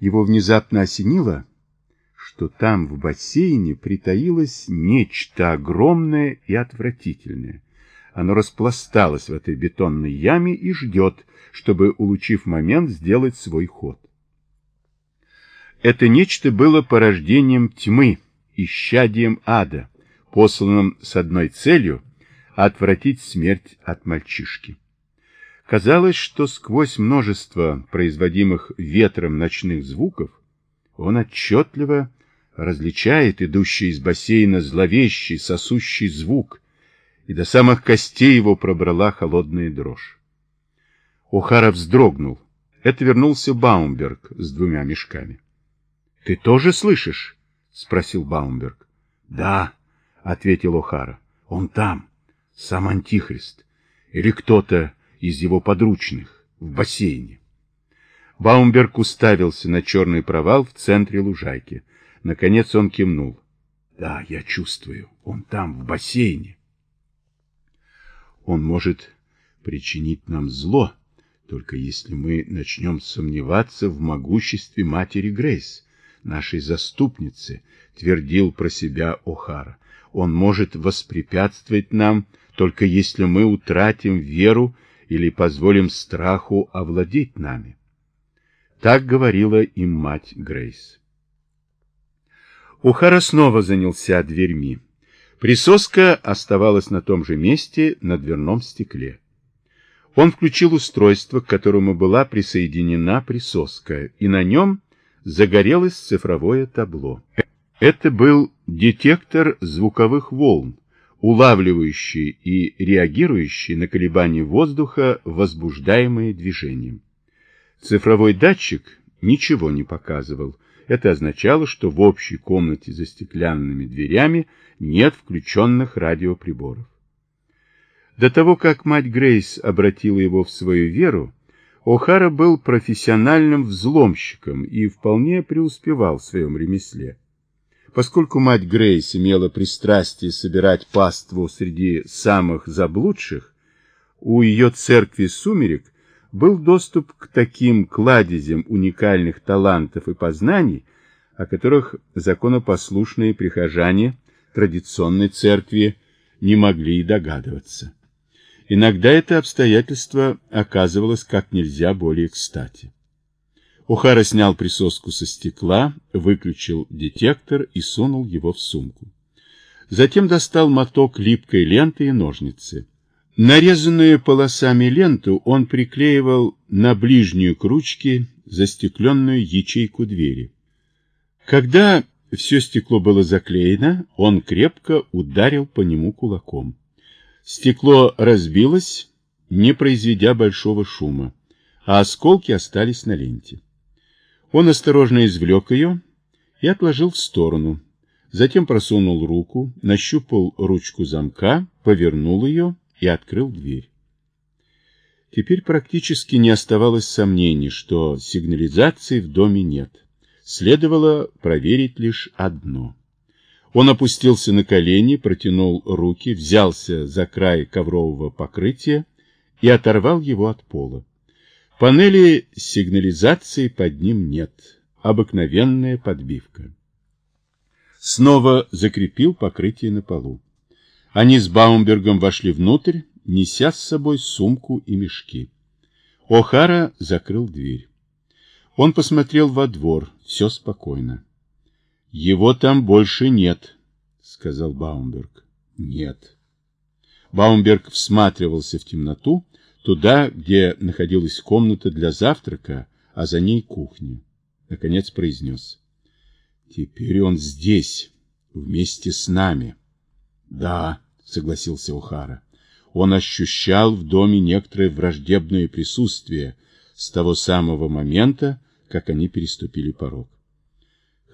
Его внезапно осенило, что там в бассейне притаилось нечто огромное и отвратительное. Оно распласталось в этой бетонной яме и ждет, чтобы, улучив момент, сделать свой ход. Это нечто было порождением тьмы, исчадием ада, посланным с одной целью — отвратить смерть от мальчишки. Казалось, что сквозь множество производимых ветром ночных звуков он отчетливо различает идущий из бассейна зловещий сосущий звук, и до самых костей его пробрала холодная дрожь. Охара вздрогнул. Это вернулся Баумберг с двумя мешками. — Ты тоже слышишь? — спросил Баумберг. — Да, — ответил Охара. — Он там, сам Антихрист, или кто-то из его подручных, в бассейне. Баумберг уставился на черный провал в центре лужайки. Наконец он кивнул. — Да, я чувствую, он там, в бассейне. Он может причинить нам зло, только если мы начнем сомневаться в могуществе матери Грейс, нашей заступницы, твердил про себя О'Хара. Он может воспрепятствовать нам, только если мы утратим веру или позволим страху овладеть нами. Так говорила им мать Грейс. Ухара снова занялся дверьми. Присоска оставалась на том же месте на дверном стекле. Он включил устройство, к которому была присоединена присоска, и на нем загорелось цифровое табло. Это был детектор звуковых волн, улавливающий и реагирующий на колебания воздуха, возбуждаемые движением. Цифровой датчик ничего не показывал. Это означало, что в общей комнате за стеклянными дверями нет включенных радиоприборов. До того, как мать Грейс обратила его в свою веру, О'Хара был профессиональным взломщиком и вполне преуспевал в своем ремесле. Поскольку мать Грейс имела пристрастие собирать паству среди самых заблудших, у ее церкви сумерек был доступ к таким кладезям уникальных талантов и познаний, о которых законопослушные прихожане традиционной церкви не могли и догадываться. Иногда это обстоятельство оказывалось как нельзя более кстати. Ухара снял присоску со стекла, выключил детектор и сунул его в сумку. Затем достал моток липкой ленты и ножницы. Нарезанную полосами ленту он приклеивал на ближнюю к ручке застекленную ячейку двери. Когда все стекло было заклеено, он крепко ударил по нему кулаком. Стекло разбилось, не произведя большого шума, а осколки остались на ленте. Он осторожно извлек ее и отложил в сторону. Затем просунул руку, нащупал ручку замка, повернул ее и открыл дверь. Теперь практически не оставалось сомнений, что сигнализации в доме нет. Следовало проверить лишь одно. Он опустился на колени, протянул руки, взялся за край коврового покрытия и оторвал его от пола. Панели сигнализации под ним нет. Обыкновенная подбивка. Снова закрепил покрытие на полу. Они с Баумбергом вошли внутрь, неся с собой сумку и мешки. О'Хара закрыл дверь. Он посмотрел во двор, все спокойно. Его там больше нет, сказал Баумберг. Нет. Баумберг всматривался в темноту, туда, где находилась комната для завтрака, а за ней кухня. Наконец произнес. Теперь он здесь, вместе с нами. Да, согласился Ухара. Он ощущал в доме некоторое враждебное присутствие с того самого момента, как они переступили порог.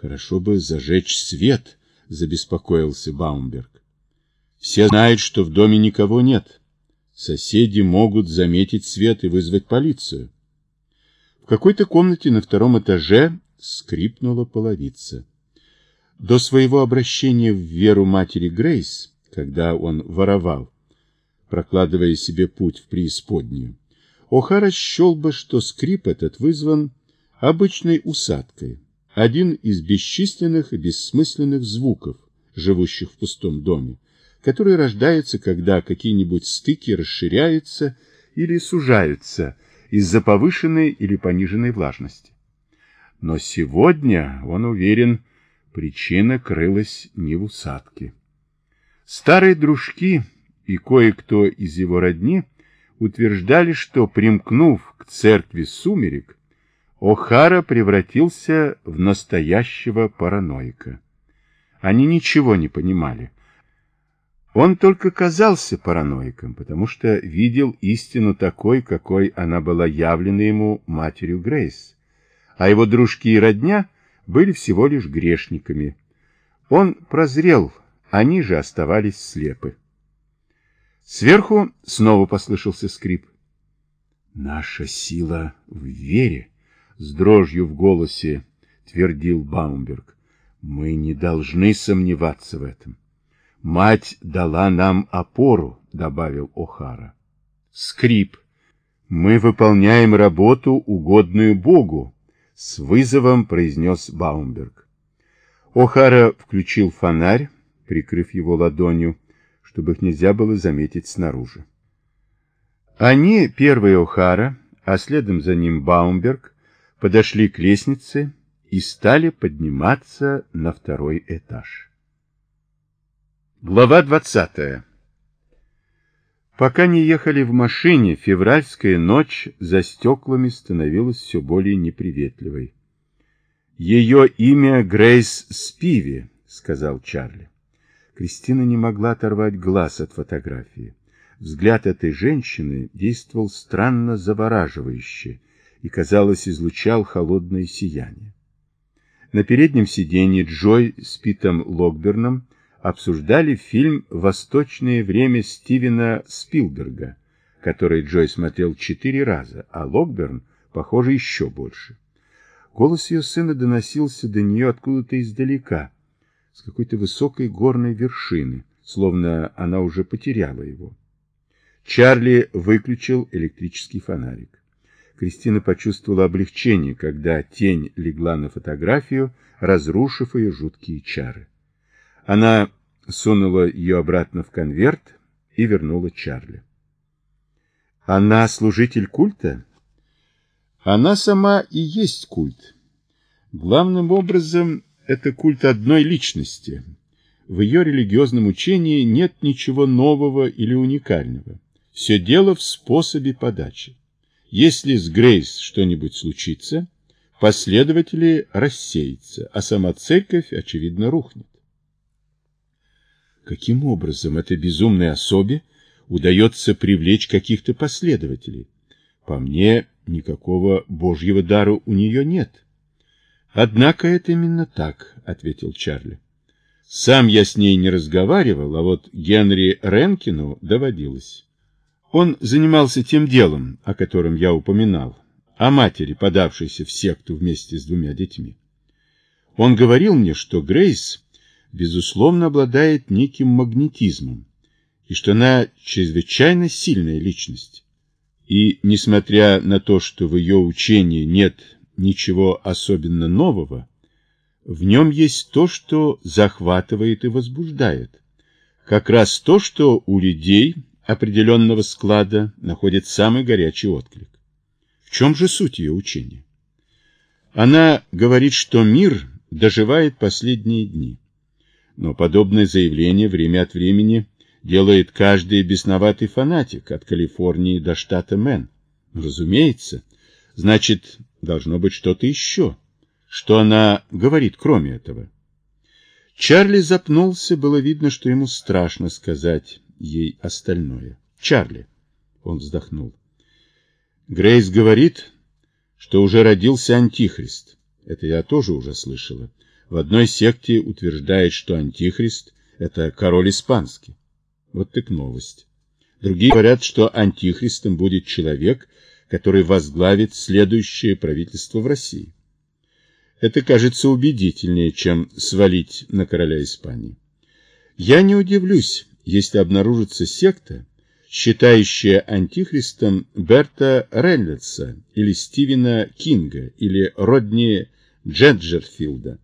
Хорошо бы зажечь свет, забеспокоился Баумберг. Все знают, что в доме никого нет. Соседи могут заметить свет и вызвать полицию. В какой-то комнате на втором этаже скрипнула половица. До своего обращения в веру матери Грейс, когда он воровал, прокладывая себе путь в преисподнюю, О'Хара счел бы, что скрип этот вызван обычной усадкой, один из бесчисленных и бессмысленных звуков, живущих в пустом доме, который рождается, когда какие-нибудь стыки расширяются или сужаются из-за повышенной или пониженной влажности. Но сегодня, он уверен, причина крылась не в усадке. Старые дружки и кое-кто из его родни утверждали, что, примкнув к церкви сумерек, О'Хара превратился в настоящего параноика. Они ничего не понимали. Он только казался параноиком, потому что видел истину такой, какой она была явлена ему матерью Грейс, а его дружки и родня были всего лишь грешниками. Он прозрел, они же оставались слепы. Сверху снова послышался скрип. «Наша сила в вере», — с дрожью в голосе твердил Баумберг. «Мы не должны сомневаться в этом». «Мать дала нам опору», — добавил О'Хара. Скрип. «Мы выполняем работу, угодную Богу», — с вызовом произнес Баумберг. О'Хара включил фонарь, прикрыв его ладонью, чтобы их нельзя было заметить снаружи. Они, первый О'Хара, а следом за ним Баумберг, подошли к лестнице и стали подниматься на второй этаж. Глава 20. Пока не ехали в машине, февральская ночь за стеклами становилась все более неприветливой. «Ее имя Грейс Спиви», — сказал Чарли. Кристина не могла оторвать глаз от фотографии. Взгляд этой женщины действовал странно завораживающе и, казалось, излучал холодное сияние. На переднем сиденье Джой с Питом Локберном обсуждали фильм «Восточное время» Стивена Спилберга, который Джой смотрел четыре раза, а Локберн, похоже, еще больше. Голос ее сына доносился до нее откуда-то издалека, с какой-то высокой горной вершины, словно она уже потеряла его. Чарли выключил электрический фонарик. Кристина почувствовала облегчение, когда тень легла на фотографию, разрушив ее жуткие чары. Она сунула ее обратно в конверт и вернула Чарли. Она служитель культа? Она сама и есть культ. Главным образом, это культ одной личности. В ее религиозном учении нет ничего нового или уникального. Все дело в способе подачи. Если с Грейс что-нибудь случится, последователи рассеются, а сама церковь, очевидно, рухнет. Каким образом этой безумной особе удается привлечь каких-то последователей? По мне, никакого божьего дара у нее нет. Однако это именно так, ответил Чарли. Сам я с ней не разговаривал, а вот Генри Ренкину доводилось. Он занимался тем делом, о котором я упоминал, о матери, подавшейся в секту вместе с двумя детьми. Он говорил мне, что Грейс безусловно, обладает неким магнетизмом, и что она чрезвычайно сильная личность. И, несмотря на то, что в ее учении нет ничего особенно нового, в нем есть то, что захватывает и возбуждает. Как раз то, что у людей определенного склада находит самый горячий отклик. В чем же суть ее учения? Она говорит, что мир доживает последние дни. Но подобное заявление время от времени делает каждый бесноватый фанатик от Калифорнии до штата Мэн. Разумеется. Значит, должно быть что-то еще. Что она говорит, кроме этого? Чарли запнулся, было видно, что ему страшно сказать ей остальное. «Чарли!» — он вздохнул. Грейс говорит, что уже родился Антихрист. Это я тоже уже слышала. В одной секте утверждает, что Антихрист – это король испанский. Вот так новость. Другие говорят, что Антихристом будет человек, который возглавит следующее правительство в России. Это кажется убедительнее, чем свалить на короля Испании. Я не удивлюсь, если обнаружится секта, считающая антихристом Берта Реллетса или Стивена Кинга или Родни Джеджерфилда.